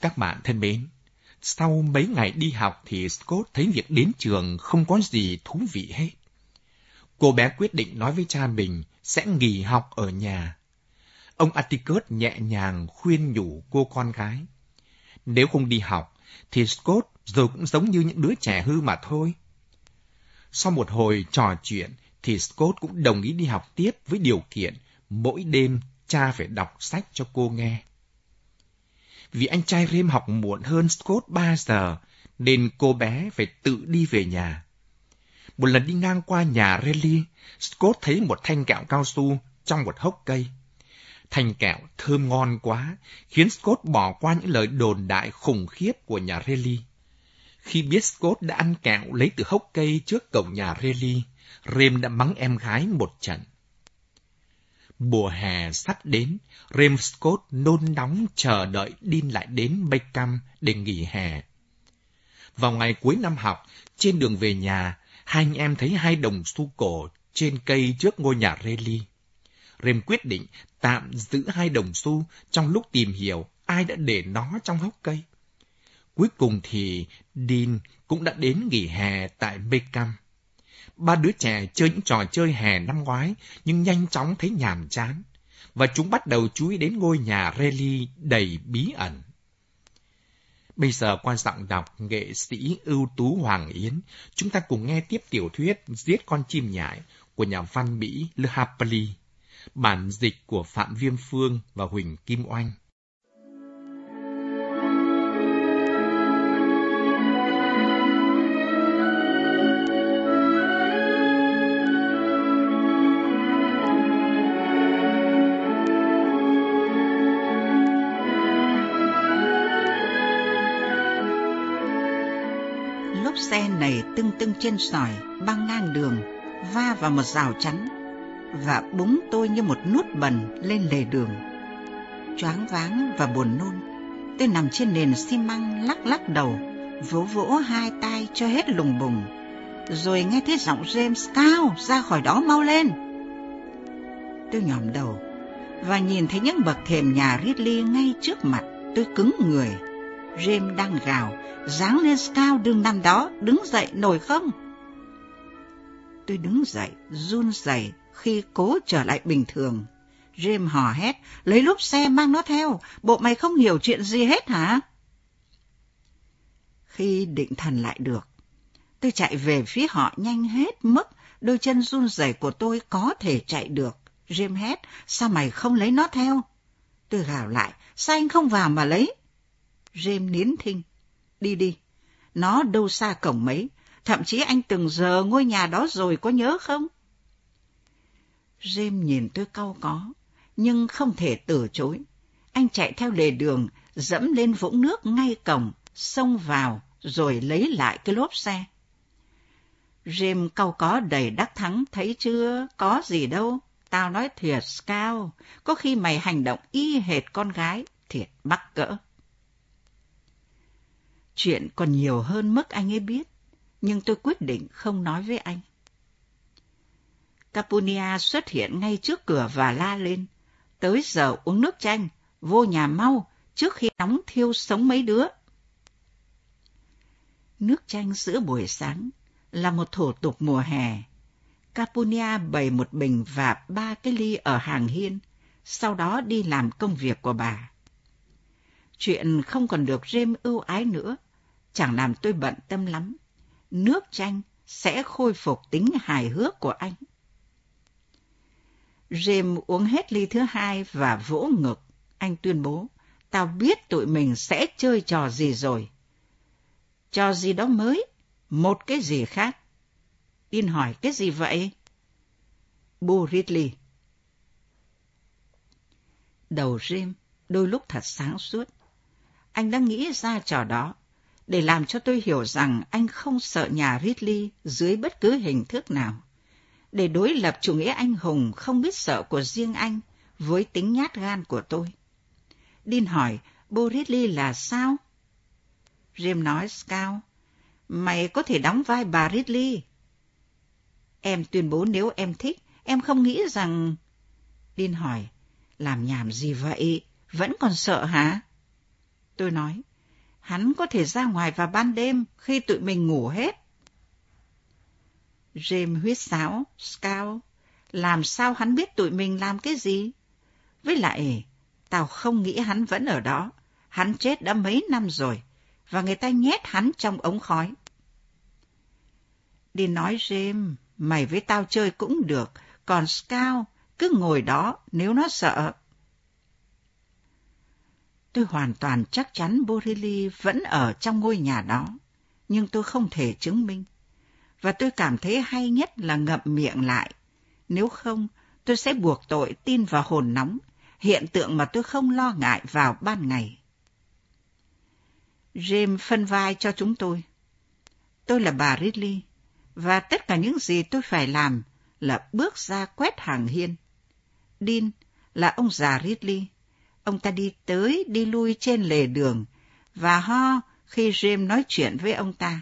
Các bạn thân mến, sau mấy ngày đi học thì Scott thấy việc đến trường không có gì thú vị hết. Cô bé quyết định nói với cha mình sẽ nghỉ học ở nhà. Ông Atticus nhẹ nhàng khuyên nhủ cô con gái. Nếu không đi học, thì Scott rồi cũng giống như những đứa trẻ hư mà thôi. Sau một hồi trò chuyện, thì Scott cũng đồng ý đi học tiếp với điều kiện mỗi đêm cha phải đọc sách cho cô nghe. Vì anh trai Rim học muộn hơn Scott 3 giờ, nên cô bé phải tự đi về nhà. Một lần đi ngang qua nhà Relly, Scott thấy một thanh kẹo cao su trong một hốc cây. Thanh kẹo thơm ngon quá, khiến Scott bỏ qua những lời đồn đại khủng khiếp của nhà Relly. Khi biết Scott đã ăn kẹo lấy từ hốc cây trước cổng nhà Relly, Rem đã mắng em gái một trận. Mùa hè sắp đến, Rem Scott nôn nóng chờ đợi Dean lại đến Beckham để nghỉ hè. Vào ngày cuối năm học, trên đường về nhà, hai anh em thấy hai đồng xu cổ trên cây trước ngôi nhà Reilly. Rem quyết định tạm giữ hai đồng xu trong lúc tìm hiểu ai đã để nó trong hốc cây. Cuối cùng thì Dean cũng đã đến nghỉ hè tại Beckham. Ba đứa trẻ chơi những trò chơi hè năm ngoái nhưng nhanh chóng thấy nhàm chán. Và chúng bắt đầu chú ý đến ngôi nhà Rayleigh đầy bí ẩn. Bây giờ qua giọng đọc nghệ sĩ ưu tú Hoàng Yến, chúng ta cùng nghe tiếp tiểu thuyết Giết con chim nhại của nhà văn Mỹ Le Harpley, bản dịch của Phạm Viêm Phương và Huỳnh Kim Oanh. Này tưng tưng trên sỏi, băng ngang đường, va vào một rào chắn và búng tôi như một nút bẩn lên lề đường. Choáng váng và buồn nôn, tôi nằm trên nền xi măng lắc lắc đầu, vỗ vỗ hai tay cho hết lùng bùng, rồi nghe thấy giọng James cao ra khỏi đó mau lên. Tôi nhòm đầu và nhìn thấy những bậc thềm nhà Ridley ngay trước mặt, tôi cứng người. Rêm đang gào, dáng lên cao đường nằm đó, đứng dậy nổi không? Tôi đứng dậy, run rẩy khi cố trở lại bình thường. Rêm hò hét, lấy lốp xe mang nó theo, bộ mày không hiểu chuyện gì hết hả? Khi định thần lại được, tôi chạy về phía họ nhanh hết mức, đôi chân run rẩy của tôi có thể chạy được. Rêm hét, sao mày không lấy nó theo? Tôi gào lại, sao anh không vào mà lấy? James nín thinh. Đi đi, nó đâu xa cổng mấy, thậm chí anh từng giờ ngôi nhà đó rồi có nhớ không? James nhìn tôi cau có, nhưng không thể từ chối. Anh chạy theo lề đường, dẫm lên vũng nước ngay cổng, xông vào, rồi lấy lại cái lốp xe. James cau có đầy đắc thắng, thấy chưa, có gì đâu. Tao nói thiệt, Scout, có khi mày hành động y hệt con gái, thiệt mắc cỡ. Chuyện còn nhiều hơn mức anh ấy biết, nhưng tôi quyết định không nói với anh. Capunia xuất hiện ngay trước cửa và la lên. Tới giờ uống nước chanh, vô nhà mau, trước khi nóng thiêu sống mấy đứa. Nước chanh giữa buổi sáng là một thủ tục mùa hè. Capunia bày một bình và ba cái ly ở hàng hiên, sau đó đi làm công việc của bà. Chuyện không còn được rêm ưu ái nữa, chẳng làm tôi bận tâm lắm. Nước chanh sẽ khôi phục tính hài hước của anh. James uống hết ly thứ hai và vỗ ngực. Anh tuyên bố, tao biết tụi mình sẽ chơi trò gì rồi. Trò gì đó mới, một cái gì khác. Tin hỏi cái gì vậy? Boo Ridley. Đầu James đôi lúc thật sáng suốt. Anh đã nghĩ ra trò đó để làm cho tôi hiểu rằng anh không sợ nhà Ridley dưới bất cứ hình thức nào. Để đối lập chủ nghĩa anh hùng không biết sợ của riêng anh với tính nhát gan của tôi. Dean hỏi, Bo Ridley là sao? Jim nói, Scout, mày có thể đóng vai bà Ridley. Em tuyên bố nếu em thích, em không nghĩ rằng... Dean hỏi, làm nhảm gì vậy? Vẫn còn sợ hả? Tôi nói, hắn có thể ra ngoài vào ban đêm khi tụi mình ngủ hết. James huyết sáo, Scout, làm sao hắn biết tụi mình làm cái gì? Với lại, tao không nghĩ hắn vẫn ở đó. Hắn chết đã mấy năm rồi, và người ta nhét hắn trong ống khói. Đi nói James, mày với tao chơi cũng được, còn Scout cứ ngồi đó nếu nó sợ. Tôi hoàn toàn chắc chắn Borelli vẫn ở trong ngôi nhà đó, nhưng tôi không thể chứng minh. Và tôi cảm thấy hay nhất là ngậm miệng lại. Nếu không, tôi sẽ buộc tội tin vào hồn nóng, hiện tượng mà tôi không lo ngại vào ban ngày. James phân vai cho chúng tôi. Tôi là bà Ridley, và tất cả những gì tôi phải làm là bước ra quét hàng hiên. Dean là ông già Ridley. Ông ta đi tới đi lui trên lề đường và ho khi James nói chuyện với ông ta.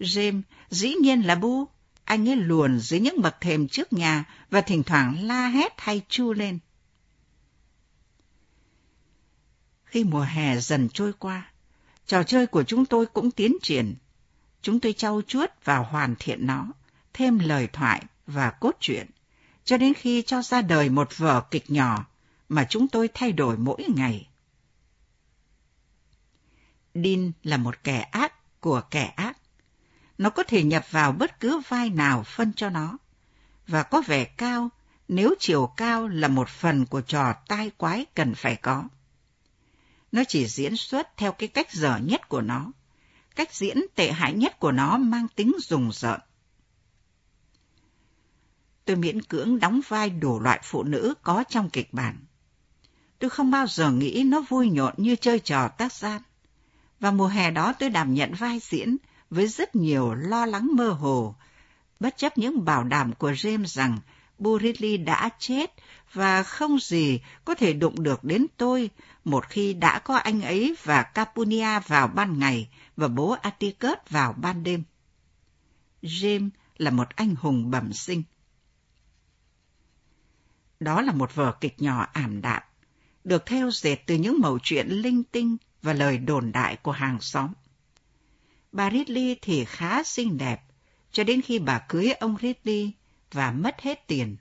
James dĩ nhiên là bu. Anh ấy luồn dưới những bậc thềm trước nhà và thỉnh thoảng la hét hay chu lên. Khi mùa hè dần trôi qua, trò chơi của chúng tôi cũng tiến triển. Chúng tôi trau chuốt và hoàn thiện nó, thêm lời thoại và cốt truyện, cho đến khi cho ra đời một vở kịch nhỏ mà chúng tôi thay đổi mỗi ngày. Dean là một kẻ ác của kẻ ác. Nó có thể nhập vào bất cứ vai nào phân cho nó, và có vẻ cao nếu chiều cao là một phần của trò tai quái cần phải có. Nó chỉ diễn xuất theo cái cách dở nhất của nó. Cách diễn tệ hại nhất của nó mang tính rùng rợn. Tôi miễn cưỡng đóng vai đủ loại phụ nữ có trong kịch bản. Tôi không bao giờ nghĩ nó vui nhộn như chơi trò tác gian. Và mùa hè đó tôi đảm nhận vai diễn với rất nhiều lo lắng mơ hồ, bất chấp những bảo đảm của James rằng Buridley đã chết và không gì có thể đụng được đến tôi một khi đã có anh ấy và Capunia vào ban ngày và bố Atticus vào ban đêm. James là một anh hùng bẩm sinh. Đó là một vở kịch nhỏ ảm đạm, được theo dệt từ những mẩu chuyện linh tinh và lời đồn đại của hàng xóm. Bà Ridley thì khá xinh đẹp, cho đến khi bà cưới ông Ridley và mất hết tiền.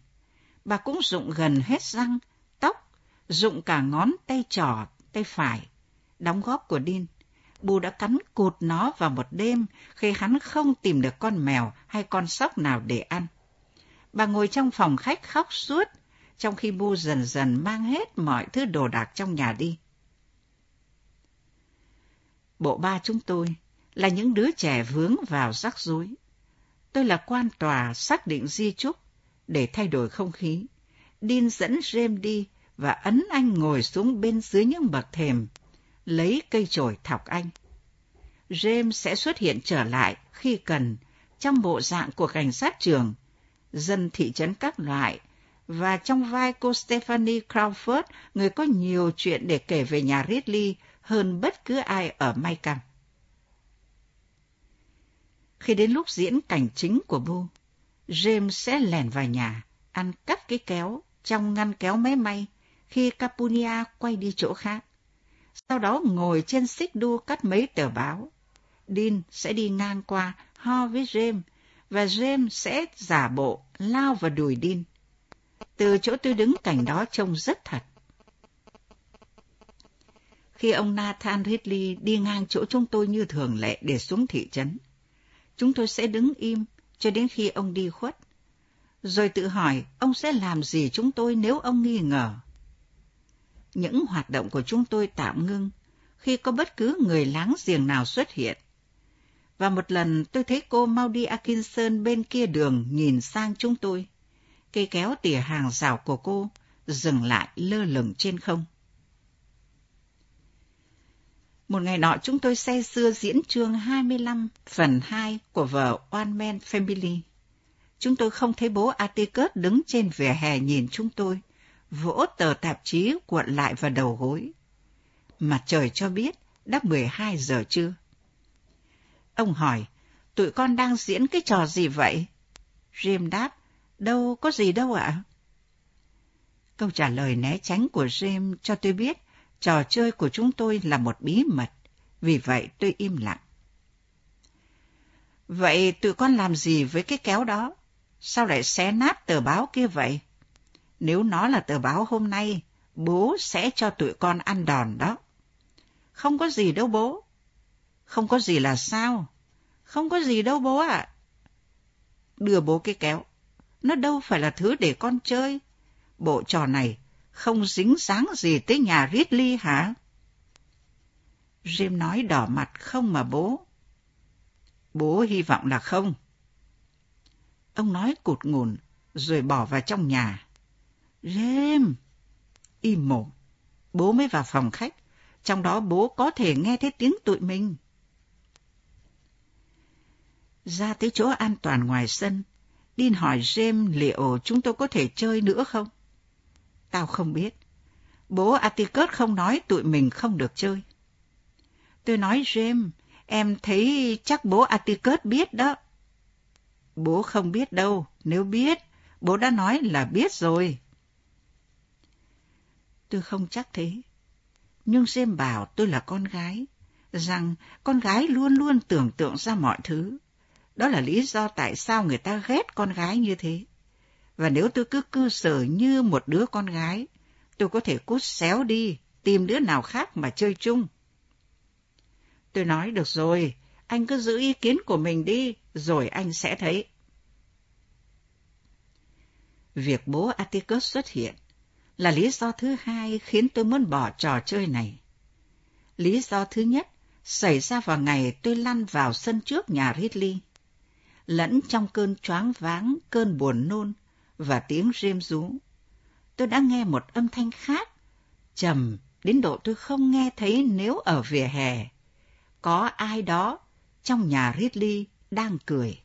Bà cũng dụng gần hết răng, tóc, dụng cả ngón tay trỏ, tay phải. Đóng góp của Dean, Bù đã cắn cụt nó vào một đêm khi hắn không tìm được con mèo hay con sóc nào để ăn. Bà ngồi trong phòng khách khóc suốt, trong khi Bu dần dần mang hết mọi thứ đồ đạc trong nhà đi. Bộ ba chúng tôi là những đứa trẻ vướng vào rắc rối. Tôi là quan tòa xác định di trúc để thay đổi không khí. Dean dẫn James đi và ấn anh ngồi xuống bên dưới những bậc thềm, lấy cây chổi thọc anh. James sẽ xuất hiện trở lại khi cần trong bộ dạng của cảnh sát trường, dân thị trấn các loại và trong vai cô Stephanie Crawford, người có nhiều chuyện để kể về nhà Ridley hơn bất cứ ai ở Maycam. Khi đến lúc diễn cảnh chính của Bu, James sẽ lèn vào nhà, ăn cắt cái kéo trong ngăn kéo máy may khi Capunia quay đi chỗ khác. Sau đó ngồi trên xích đu cắt mấy tờ báo. Dean sẽ đi ngang qua ho với James và James sẽ giả bộ lao vào đùi Dean. Từ chỗ tôi đứng cảnh đó trông rất thật. Khi ông Nathan Ridley đi ngang chỗ chúng tôi như thường lệ để xuống thị trấn, chúng tôi sẽ đứng im cho đến khi ông đi khuất. Rồi tự hỏi ông sẽ làm gì chúng tôi nếu ông nghi ngờ. Những hoạt động của chúng tôi tạm ngưng khi có bất cứ người láng giềng nào xuất hiện. Và một lần tôi thấy cô Maudie Atkinson bên kia đường nhìn sang chúng tôi. Cây kéo tỉa hàng rào của cô dừng lại lơ lửng trên không. Một ngày nọ chúng tôi say xưa diễn chương 25 phần 2 của vở One Man Family. Chúng tôi không thấy bố Atticus đứng trên vỉa hè nhìn chúng tôi, vỗ tờ tạp chí cuộn lại vào đầu gối. Mặt trời cho biết đã 12 giờ trưa. Ông hỏi, tụi con đang diễn cái trò gì vậy? Jim đáp, đâu có gì đâu ạ. Câu trả lời né tránh của Jim cho tôi biết Trò chơi của chúng tôi là một bí mật, vì vậy tôi im lặng. Vậy tụi con làm gì với cái kéo đó? Sao lại xé nát tờ báo kia vậy? Nếu nó là tờ báo hôm nay, bố sẽ cho tụi con ăn đòn đó. Không có gì đâu bố. Không có gì là sao? Không có gì đâu bố ạ. Đưa bố cái kéo. Nó đâu phải là thứ để con chơi. Bộ trò này không dính dáng gì tới nhà Ridley hả? Jim nói đỏ mặt không mà bố. Bố hy vọng là không. Ông nói cụt ngùn, rồi bỏ vào trong nhà. Jim! Im mồm. Bố mới vào phòng khách. Trong đó bố có thể nghe thấy tiếng tụi mình. Ra tới chỗ an toàn ngoài sân, Dean hỏi James liệu chúng tôi có thể chơi nữa không? Tao không biết. Bố Atticus không nói tụi mình không được chơi. Tôi nói James, em thấy chắc bố Atticus biết đó. Bố không biết đâu, nếu biết, bố đã nói là biết rồi. Tôi không chắc thế. Nhưng James bảo tôi là con gái, rằng con gái luôn luôn tưởng tượng ra mọi thứ. Đó là lý do tại sao người ta ghét con gái như thế. Và nếu tôi cứ cư xử như một đứa con gái, tôi có thể cút xéo đi, tìm đứa nào khác mà chơi chung. Tôi nói được rồi, anh cứ giữ ý kiến của mình đi, rồi anh sẽ thấy. Việc bố Atticus xuất hiện là lý do thứ hai khiến tôi muốn bỏ trò chơi này. Lý do thứ nhất xảy ra vào ngày tôi lăn vào sân trước nhà Ridley. Lẫn trong cơn choáng váng, cơn buồn nôn và tiếng rêm rú. Tôi đã nghe một âm thanh khác, trầm đến độ tôi không nghe thấy nếu ở vỉa hè. Có ai đó trong nhà Ridley đang cười.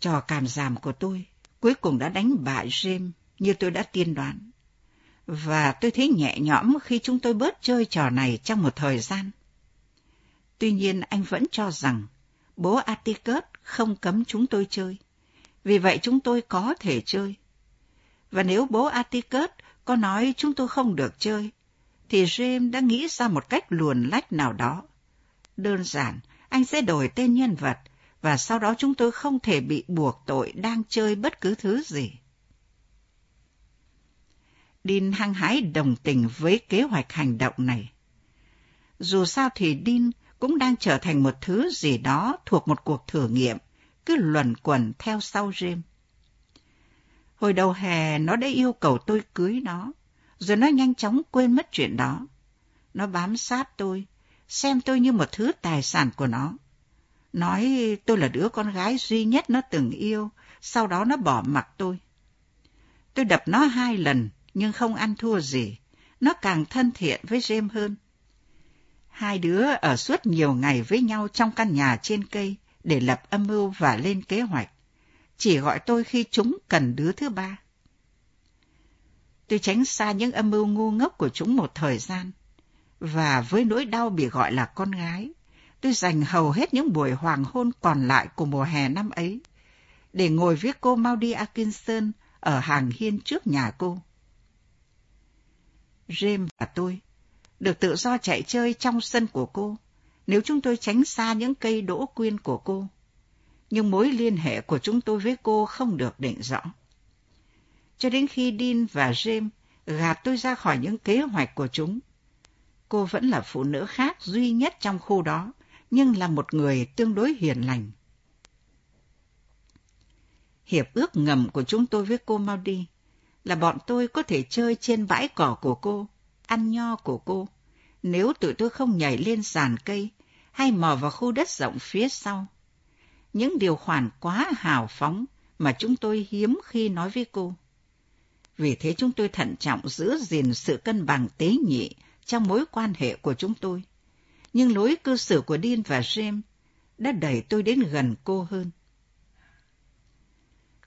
Trò càm giảm của tôi cuối cùng đã đánh bại James như tôi đã tiên đoán. Và tôi thấy nhẹ nhõm khi chúng tôi bớt chơi trò này trong một thời gian. Tuy nhiên anh vẫn cho rằng bố Atticus không cấm chúng tôi chơi. Vì vậy chúng tôi có thể chơi. Và nếu bố Atticus có nói chúng tôi không được chơi, thì James đã nghĩ ra một cách luồn lách nào đó. Đơn giản, anh sẽ đổi tên nhân vật và sau đó chúng tôi không thể bị buộc tội đang chơi bất cứ thứ gì. Dean hăng hái đồng tình với kế hoạch hành động này. Dù sao thì Dean cũng đang trở thành một thứ gì đó thuộc một cuộc thử nghiệm, cứ luẩn quẩn theo sau James. Hồi đầu hè nó đã yêu cầu tôi cưới nó, rồi nó nhanh chóng quên mất chuyện đó. Nó bám sát tôi, xem tôi như một thứ tài sản của nó nói tôi là đứa con gái duy nhất nó từng yêu, sau đó nó bỏ mặc tôi. Tôi đập nó hai lần, nhưng không ăn thua gì. Nó càng thân thiện với James hơn. Hai đứa ở suốt nhiều ngày với nhau trong căn nhà trên cây để lập âm mưu và lên kế hoạch. Chỉ gọi tôi khi chúng cần đứa thứ ba. Tôi tránh xa những âm mưu ngu ngốc của chúng một thời gian. Và với nỗi đau bị gọi là con gái, tôi dành hầu hết những buổi hoàng hôn còn lại của mùa hè năm ấy để ngồi với cô Maudie Atkinson ở hàng hiên trước nhà cô. James và tôi được tự do chạy chơi trong sân của cô nếu chúng tôi tránh xa những cây đỗ quyên của cô. Nhưng mối liên hệ của chúng tôi với cô không được định rõ. Cho đến khi Dean và James gạt tôi ra khỏi những kế hoạch của chúng, cô vẫn là phụ nữ khác duy nhất trong khu đó nhưng là một người tương đối hiền lành. Hiệp ước ngầm của chúng tôi với cô Maudie là bọn tôi có thể chơi trên bãi cỏ của cô, ăn nho của cô, nếu tụi tôi không nhảy lên sàn cây hay mò vào khu đất rộng phía sau. Những điều khoản quá hào phóng mà chúng tôi hiếm khi nói với cô. Vì thế chúng tôi thận trọng giữ gìn sự cân bằng tế nhị trong mối quan hệ của chúng tôi nhưng lối cư xử của Dean và James đã đẩy tôi đến gần cô hơn.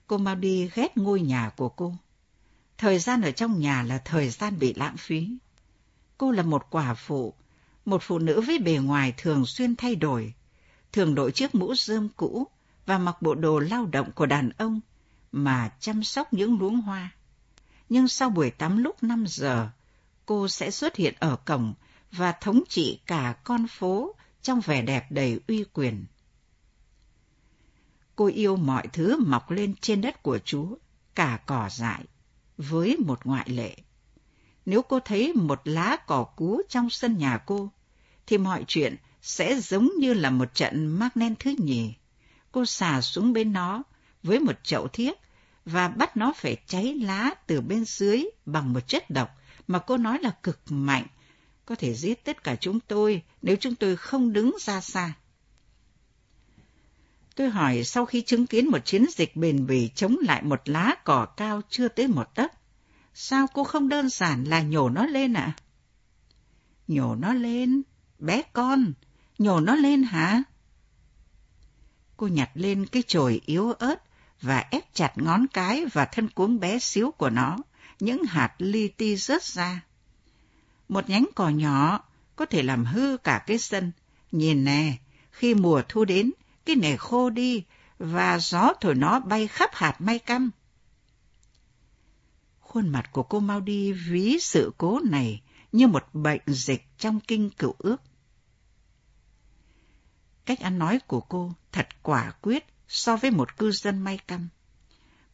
Cô Maudie ghét ngôi nhà của cô. Thời gian ở trong nhà là thời gian bị lãng phí. Cô là một quả phụ, một phụ nữ với bề ngoài thường xuyên thay đổi, thường đội chiếc mũ rơm cũ và mặc bộ đồ lao động của đàn ông mà chăm sóc những luống hoa. nhưng sau buổi tắm lúc 5 giờ, cô sẽ xuất hiện ở cổng và thống trị cả con phố trong vẻ đẹp đầy uy quyền. Cô yêu mọi thứ mọc lên trên đất của Chúa, cả cỏ dại, với một ngoại lệ. Nếu cô thấy một lá cỏ cú trong sân nhà cô, thì mọi chuyện sẽ giống như là một trận mác nen thứ nhì. Cô xà xuống bên nó với một chậu thiếc và bắt nó phải cháy lá từ bên dưới bằng một chất độc mà cô nói là cực mạnh, có thể giết tất cả chúng tôi nếu chúng tôi không đứng ra xa. Tôi hỏi sau khi chứng kiến một chiến dịch bền bỉ chống lại một lá cỏ cao chưa tới một tấc, sao cô không đơn giản là nhổ nó lên ạ? À? Nhổ nó lên, bé con, nhổ nó lên hả? Cô nhặt lên cái chồi yếu ớt và ép chặt ngón cái và thân cuống bé xíu của nó, những hạt li ti rớt ra. Một nhánh cỏ nhỏ có thể làm hư cả cái sân. Nhìn nè, khi mùa thu đến, cái nẻ khô đi và gió thổi nó bay khắp hạt may căm. Khuôn mặt của cô mau đi ví sự cố này như một bệnh dịch trong kinh cựu ước. Cách ăn nói của cô thật quả quyết so với một cư dân may căm.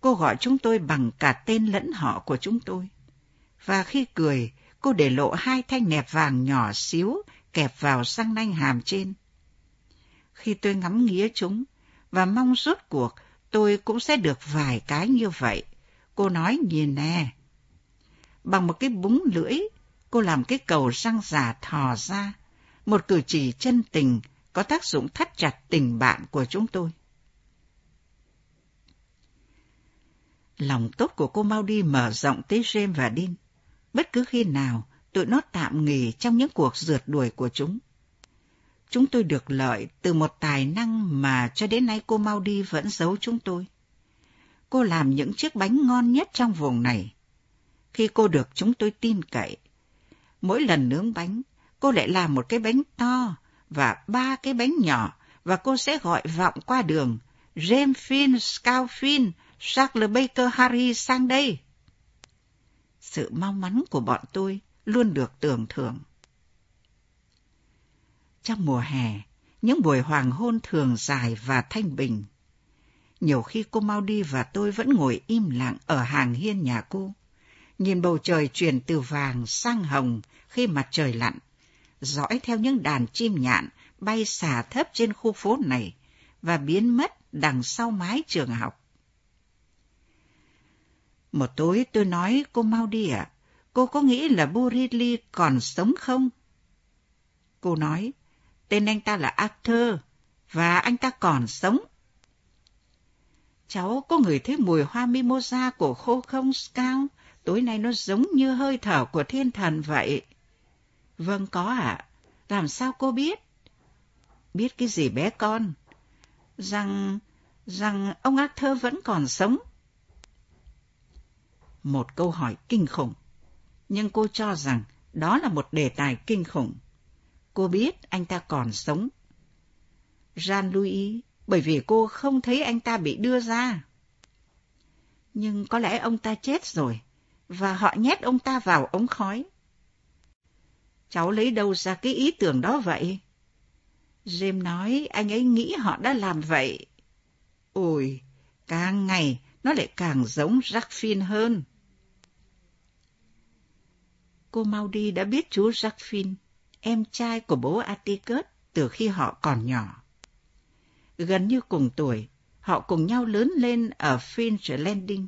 Cô gọi chúng tôi bằng cả tên lẫn họ của chúng tôi. Và khi cười, cô để lộ hai thanh nẹp vàng nhỏ xíu kẹp vào răng nanh hàm trên. Khi tôi ngắm nghía chúng và mong rốt cuộc tôi cũng sẽ được vài cái như vậy, cô nói nhìn nè. Bằng một cái búng lưỡi, cô làm cái cầu răng giả thò ra, một cử chỉ chân tình có tác dụng thắt chặt tình bạn của chúng tôi. Lòng tốt của cô mau đi mở rộng tới James và Dean. Bất cứ khi nào, tụi nó tạm nghỉ trong những cuộc rượt đuổi của chúng. Chúng tôi được lợi từ một tài năng mà cho đến nay cô mau đi vẫn giấu chúng tôi. Cô làm những chiếc bánh ngon nhất trong vùng này. Khi cô được chúng tôi tin cậy, mỗi lần nướng bánh, cô lại làm một cái bánh to và ba cái bánh nhỏ và cô sẽ gọi vọng qua đường James Finn, Scout Finn, Charles Baker Harry sang đây. Sự mong mắn của bọn tôi luôn được tưởng thưởng. Trong mùa hè, những buổi hoàng hôn thường dài và thanh bình. Nhiều khi cô mau đi và tôi vẫn ngồi im lặng ở hàng hiên nhà cô, nhìn bầu trời chuyển từ vàng sang hồng khi mặt trời lặn, dõi theo những đàn chim nhạn bay xà thấp trên khu phố này và biến mất đằng sau mái trường học. Một tối tôi nói cô mau đi ạ. Cô có nghĩ là Bu còn sống không? Cô nói, tên anh ta là Arthur, và anh ta còn sống. Cháu có người thấy mùi hoa mimosa của khô không, Scout? Tối nay nó giống như hơi thở của thiên thần vậy. Vâng có ạ. Làm sao cô biết? Biết cái gì bé con? Rằng... rằng ông Arthur vẫn còn sống. Một câu hỏi kinh khủng. Nhưng cô cho rằng đó là một đề tài kinh khủng. Cô biết anh ta còn sống. Jean-Louis, bởi vì cô không thấy anh ta bị đưa ra. Nhưng có lẽ ông ta chết rồi, và họ nhét ông ta vào ống khói. Cháu lấy đâu ra cái ý tưởng đó vậy? James nói anh ấy nghĩ họ đã làm vậy. Ôi, càng ngày nó lại càng giống Jacques hơn. Cô Maudie đã biết chú Jacques em trai của bố Atticus, từ khi họ còn nhỏ. Gần như cùng tuổi, họ cùng nhau lớn lên ở Finch Landing.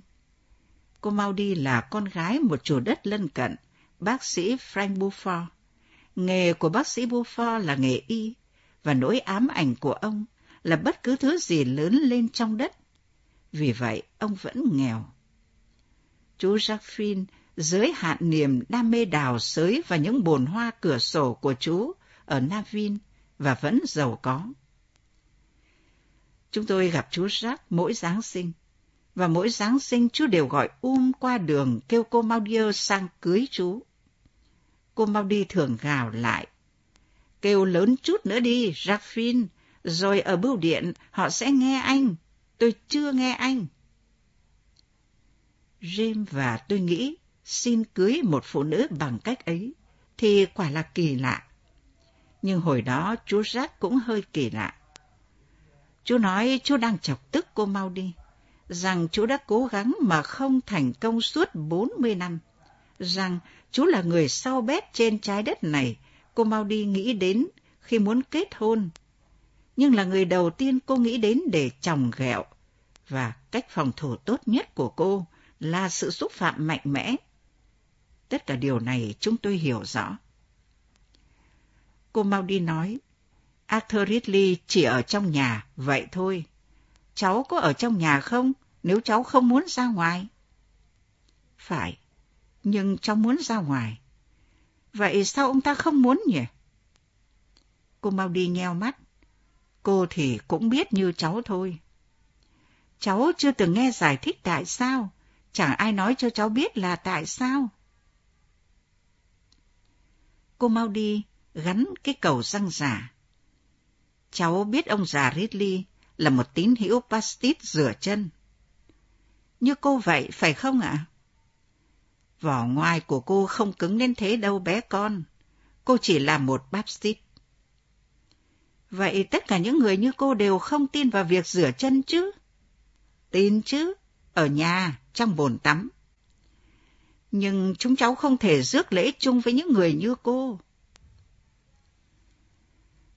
Cô Maudie là con gái một chủ đất lân cận, bác sĩ Frank Beaufort. Nghề của bác sĩ Beaufort là nghề y, và nỗi ám ảnh của ông là bất cứ thứ gì lớn lên trong đất. Vì vậy, ông vẫn nghèo. Chú Jacques giới hạn niềm đam mê đào sới và những bồn hoa cửa sổ của chú ở Navin và vẫn giàu có. Chúng tôi gặp chú Jack mỗi Giáng sinh, và mỗi Giáng sinh chú đều gọi um qua đường kêu cô Maudie sang cưới chú. Cô Maudie thường gào lại. Kêu lớn chút nữa đi, Jacques rồi ở bưu điện họ sẽ nghe anh. Tôi chưa nghe anh. James và tôi nghĩ xin cưới một phụ nữ bằng cách ấy thì quả là kỳ lạ. Nhưng hồi đó chú Jack cũng hơi kỳ lạ. Chú nói chú đang chọc tức cô mau đi, rằng chú đã cố gắng mà không thành công suốt 40 năm, rằng chú là người sau bét trên trái đất này, cô mau đi nghĩ đến khi muốn kết hôn. Nhưng là người đầu tiên cô nghĩ đến để chồng ghẹo, và cách phòng thủ tốt nhất của cô là sự xúc phạm mạnh mẽ. Tất cả điều này chúng tôi hiểu rõ. Cô mau đi nói, Arthur Ridley chỉ ở trong nhà, vậy thôi. Cháu có ở trong nhà không, nếu cháu không muốn ra ngoài? Phải, nhưng cháu muốn ra ngoài. Vậy sao ông ta không muốn nhỉ? Cô mau đi nheo mắt. Cô thì cũng biết như cháu thôi. Cháu chưa từng nghe giải thích tại sao. Chẳng ai nói cho cháu biết là tại sao. Cô mau đi, gắn cái cầu răng giả. Cháu biết ông già Ridley là một tín hữu Baptist rửa chân. Như cô vậy, phải không ạ? Vỏ ngoài của cô không cứng đến thế đâu bé con. Cô chỉ là một Baptist. Vậy tất cả những người như cô đều không tin vào việc rửa chân chứ? Tin chứ, ở nhà, trong bồn tắm. Nhưng chúng cháu không thể rước lễ chung với những người như cô.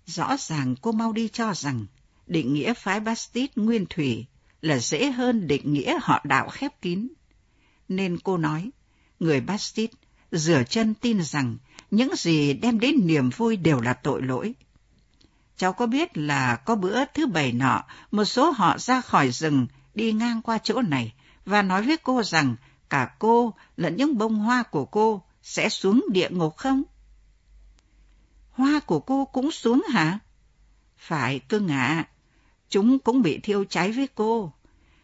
Rõ ràng cô mau đi cho rằng định nghĩa phái Bastid nguyên thủy là dễ hơn định nghĩa họ đạo khép kín. Nên cô nói, người Bastid rửa chân tin rằng những gì đem đến niềm vui đều là tội lỗi. Cháu có biết là có bữa thứ bảy nọ, một số họ ra khỏi rừng đi ngang qua chỗ này và nói với cô rằng cả cô lẫn những bông hoa của cô sẽ xuống địa ngục không? Hoa của cô cũng xuống hả? Phải cưng ạ, chúng cũng bị thiêu cháy với cô.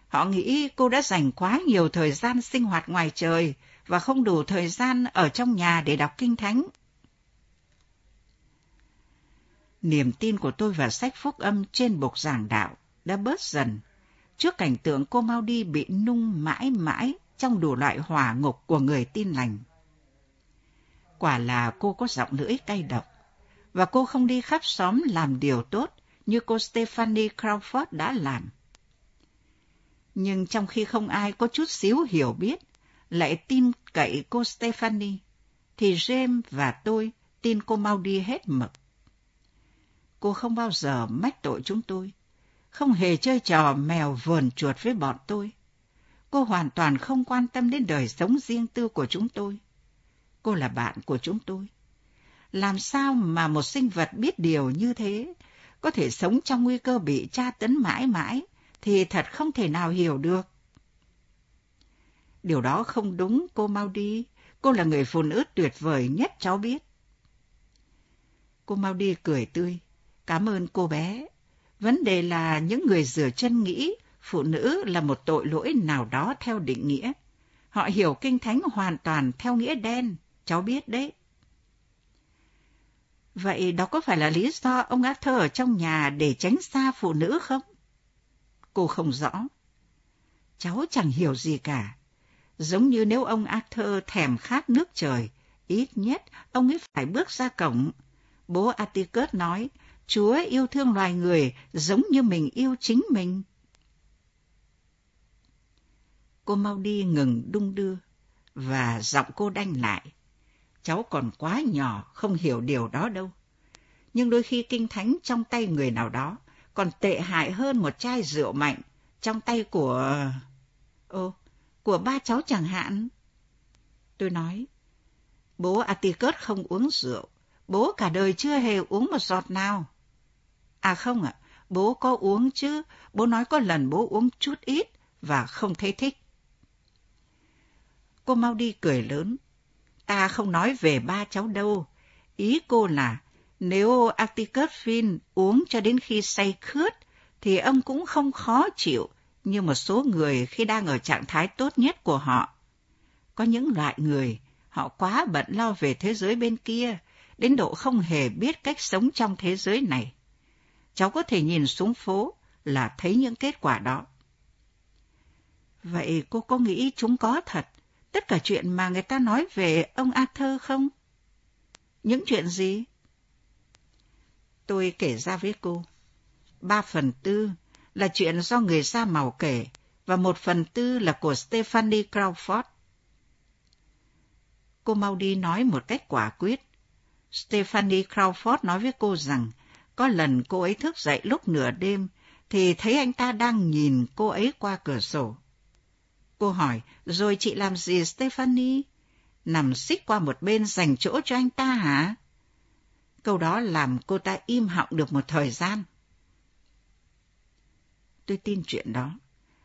Họ nghĩ cô đã dành quá nhiều thời gian sinh hoạt ngoài trời và không đủ thời gian ở trong nhà để đọc kinh thánh. Niềm tin của tôi vào sách phúc âm trên bục giảng đạo đã bớt dần trước cảnh tượng cô mau đi bị nung mãi mãi trong đủ loại hỏa ngục của người tin lành. Quả là cô có giọng lưỡi cay độc, và cô không đi khắp xóm làm điều tốt như cô Stephanie Crawford đã làm. Nhưng trong khi không ai có chút xíu hiểu biết, lại tin cậy cô Stephanie, thì James và tôi tin cô mau đi hết mực. Cô không bao giờ mách tội chúng tôi, không hề chơi trò mèo vườn chuột với bọn tôi. Cô hoàn toàn không quan tâm đến đời sống riêng tư của chúng tôi. Cô là bạn của chúng tôi. Làm sao mà một sinh vật biết điều như thế có thể sống trong nguy cơ bị tra tấn mãi mãi thì thật không thể nào hiểu được. Điều đó không đúng, cô mau đi. Cô là người phụ nữ tuyệt vời nhất cháu biết. Cô mau đi cười tươi. Cảm ơn cô bé. Vấn đề là những người rửa chân nghĩ phụ nữ là một tội lỗi nào đó theo định nghĩa. Họ hiểu kinh thánh hoàn toàn theo nghĩa đen, cháu biết đấy. Vậy đó có phải là lý do ông Arthur ở trong nhà để tránh xa phụ nữ không? Cô không rõ. Cháu chẳng hiểu gì cả. Giống như nếu ông Arthur thèm khát nước trời, ít nhất ông ấy phải bước ra cổng. Bố Atticus nói, Chúa yêu thương loài người giống như mình yêu chính mình. Cô mau đi ngừng đung đưa, và giọng cô đanh lại. Cháu còn quá nhỏ, không hiểu điều đó đâu. Nhưng đôi khi kinh thánh trong tay người nào đó còn tệ hại hơn một chai rượu mạnh trong tay của... Ô, của ba cháu chẳng hạn. Tôi nói, bố Atticus không uống rượu, bố cả đời chưa hề uống một giọt nào. À không ạ, bố có uống chứ, bố nói có lần bố uống chút ít và không thấy thích. Cô mau đi cười lớn. Ta không nói về ba cháu đâu. Ý cô là nếu Atticus uống cho đến khi say khướt thì ông cũng không khó chịu như một số người khi đang ở trạng thái tốt nhất của họ. Có những loại người, họ quá bận lo về thế giới bên kia, đến độ không hề biết cách sống trong thế giới này. Cháu có thể nhìn xuống phố là thấy những kết quả đó. Vậy cô có nghĩ chúng có thật? Tất cả chuyện mà người ta nói về ông Arthur không? Những chuyện gì? Tôi kể ra với cô. Ba phần tư là chuyện do người da màu kể, và một phần tư là của Stephanie Crawford. Cô mau đi nói một cách quả quyết. Stephanie Crawford nói với cô rằng, có lần cô ấy thức dậy lúc nửa đêm, thì thấy anh ta đang nhìn cô ấy qua cửa sổ. Cô hỏi, rồi chị làm gì Stephanie? Nằm xích qua một bên dành chỗ cho anh ta hả? Câu đó làm cô ta im họng được một thời gian. Tôi tin chuyện đó.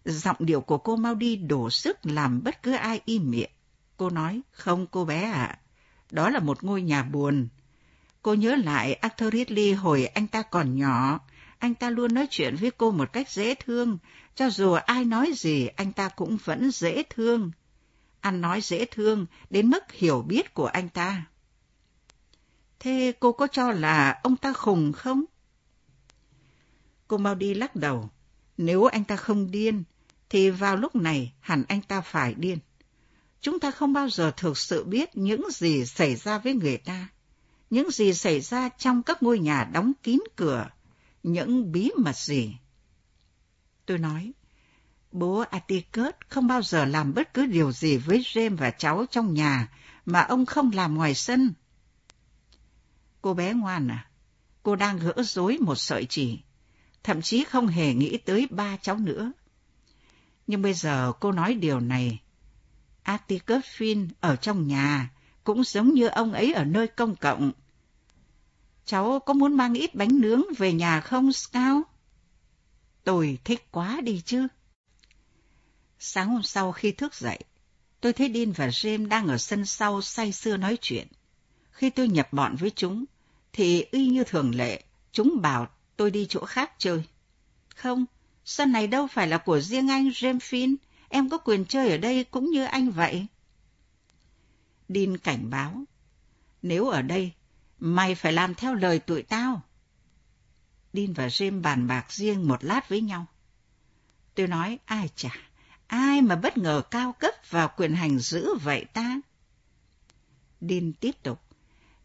Giọng điệu của cô mau đi đổ sức làm bất cứ ai im miệng. Cô nói, không cô bé ạ, đó là một ngôi nhà buồn. Cô nhớ lại Arthur Ridley hồi anh ta còn nhỏ, anh ta luôn nói chuyện với cô một cách dễ thương, cho dù ai nói gì anh ta cũng vẫn dễ thương. Anh nói dễ thương đến mức hiểu biết của anh ta. Thế cô có cho là ông ta khùng không? Cô mau đi lắc đầu. Nếu anh ta không điên, thì vào lúc này hẳn anh ta phải điên. Chúng ta không bao giờ thực sự biết những gì xảy ra với người ta, những gì xảy ra trong các ngôi nhà đóng kín cửa, những bí mật gì. Tôi nói, bố Atticus không bao giờ làm bất cứ điều gì với James và cháu trong nhà mà ông không làm ngoài sân. Cô bé ngoan à, cô đang gỡ rối một sợi chỉ, thậm chí không hề nghĩ tới ba cháu nữa. Nhưng bây giờ cô nói điều này, Atticus Finn ở trong nhà cũng giống như ông ấy ở nơi công cộng. Cháu có muốn mang ít bánh nướng về nhà không, Scout? Tôi thích quá đi chứ. Sáng hôm sau khi thức dậy, tôi thấy Dean và James đang ở sân sau say sưa nói chuyện. Khi tôi nhập bọn với chúng, thì y như thường lệ, chúng bảo tôi đi chỗ khác chơi. Không, sân này đâu phải là của riêng anh James Finn, em có quyền chơi ở đây cũng như anh vậy. Dean cảnh báo, nếu ở đây, mày phải làm theo lời tụi tao. Dean và Jim bàn bạc riêng một lát với nhau. Tôi nói, ai chả, ai mà bất ngờ cao cấp vào quyền hành dữ vậy ta? Dean tiếp tục,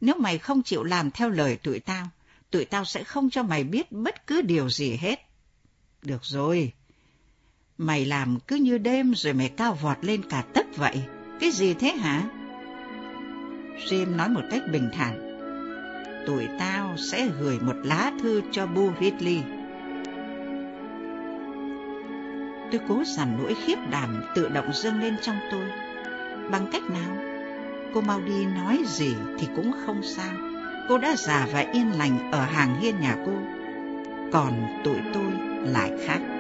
nếu mày không chịu làm theo lời tụi tao, tụi tao sẽ không cho mày biết bất cứ điều gì hết. Được rồi, mày làm cứ như đêm rồi mày cao vọt lên cả tấc vậy, cái gì thế hả? Jim nói một cách bình thản, tụi tao sẽ gửi một lá thư cho Bu Ridley. Tôi cố giảm nỗi khiếp đảm tự động dâng lên trong tôi. Bằng cách nào? Cô mau đi nói gì thì cũng không sao. Cô đã già và yên lành ở hàng hiên nhà cô. Còn tụi tôi lại khác.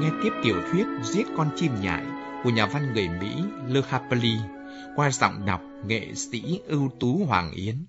Bạn nghe tiếp tiểu thuyết Giết con chim nhại của nhà văn người Mỹ Le Harpely qua giọng đọc nghệ sĩ ưu tú Hoàng Yến.